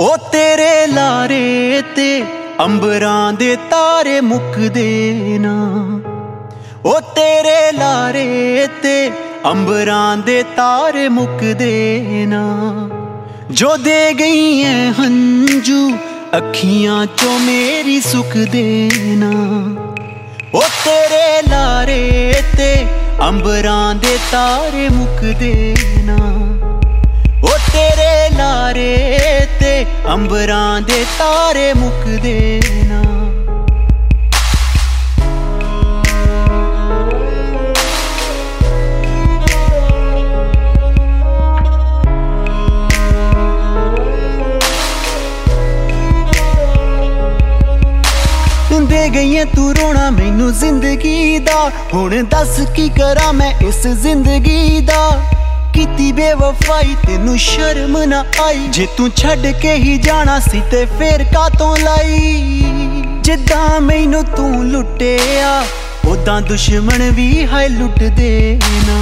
ਉਹ ਤੇਰੇ ਲਾਰੇ ਤੇ ਅੰਬਰਾਂ ਦੇ ਤਾਰੇ ਮੁੱਕਦੇ ਨਾ। ਉਹ ਤੇਰੇ ਲਾਰੇ ਤੇ ਅੰਬਰਾਂ ਦੇ ਤਾਰੇ ਮੁੱਕਦੇ ਨਾ। ਜੋ ਦੇ ਗਈ ਐ ਹੰਝੂ ਅੱਖੀਆਂ ਚੋਂ ਮੇਰੀ ਸੁੱਕ ਦੇਣਾ ਉਹ ਤੇਰੇ ਲਾਰੇ ਤੇ ਅੰਬਰਾਂ ਦੇ ਤਾਰੇ ਮੁੱਕਦੇ ਨਾ। ਅੰਬਰਾਂ ਦੇ ਤਾਰੇ ਮੁੱਕਦੇ ਨਾ। ਦੇ ਗਈਏ ਤੂੰ ਰੋਣਾ ਮੈਨੂੰ ਜ਼ਿੰਦਗੀ ਦਾ। ਹੁਣ ਦੱਸ ਕੀ ਕਰਾਂ ਮੈਂ ਇਸ ਜ਼ਿੰਦਗੀ ਦਾ? ਕੀਤੀ ਬੇਵਫਾਈ, ਤੈਨੂੰ ਸ਼ਰਮ ਨਾ ਆਈ। ਜੇ ਤੂੰ ਛੱਡ ਕੇ ਹੀ ਜਾਣਾ ਸੀ ਤੇ ਫੇਰ ਕਾਤੋਂ ਲਾਈ? ਜਿੱਦਾਂ ਮੈਨੂੰ ਤੂੰ ਲੁੱਟਿਆ ਉਦਾਂ ਦੁਸ਼ਮਣ ਵੀ ਹੈ ਲੁੱਟਦੇ ਨਾ।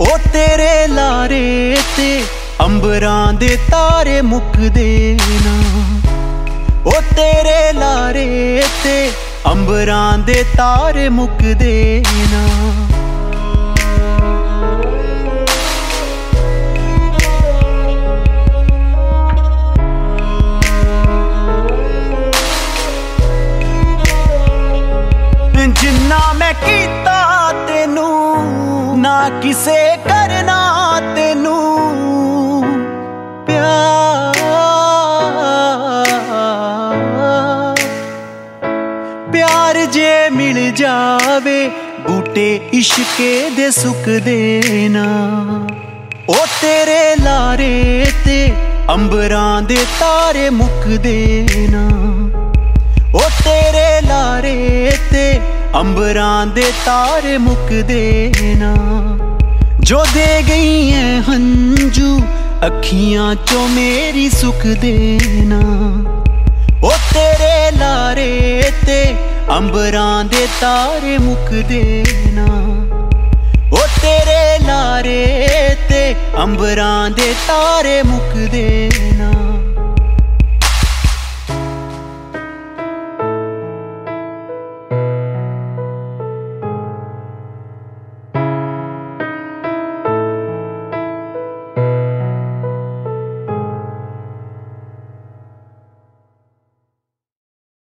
ਉਹ ਤੇਰੇ ਲਾਰੇ ਤੇ ਅੰਬਰਾਂ ਦੇ ਤਾਰੇ ਮੁੱਕਦੇ ਨਾ। ਉਹ ਤੇਰੇ ਲਾਰੇ ਤੇ ਅੰਬਰਾਂ ਦੇ ਤਾਰੇ ਮੁੱਕਦੇ ਨਾ। ਨਾ ਮੈਂ ਕੀਤਾ ਤੈਨੂੰ, ਨਾ ਕਿਸੇ ਕਰਨਾ ਤੈਨੂੰ। ਪਿਆਰ ਪਿਆਰ ਜੇ ਮਿਲ ਜਾਵੇ, ਬੂਟੇ ਇਸ਼ਕੇ ਦੇ ਸੁੱਕਦੇ ਨਾ। ਉਹ ਤੇਰੇ ਲਾਰੇ ਤੇ ਅੰਬਰਾਂ ਦੇ ਤਾਰੇ ਮੁੱਕਦੇ ਨਾ। ਉਹ ਤੇਰੇ ਲਾਰੇ ਅੰਬਰਾਂ ਦੇ ਤਾਰੇ ਮੁੱਕਦੇ ਨਾ। ਜੋ ਦੇ ਗਈ ਐ ਹੰਝੂ, ਅੱਖੀਆਂ ਚੋਂ ਮੇਰੀ ਸੁੱਖ ਦੇਣਾ ਉਹ ਤੇਰੇ ਲਾਰੇ ਤੇ ਅੰਬਰਾਂ ਦੇ ਤਾਰੇ ਮੁੱਕਦੇ ਨਾ। ਉਹ ਤੇਰੇ ਲਾਰੇ ਤੇ ਅੰਬਰਾਂ ਦੇ ਤਾਰੇ ਮੁੱਕਦੇ ਨਾ।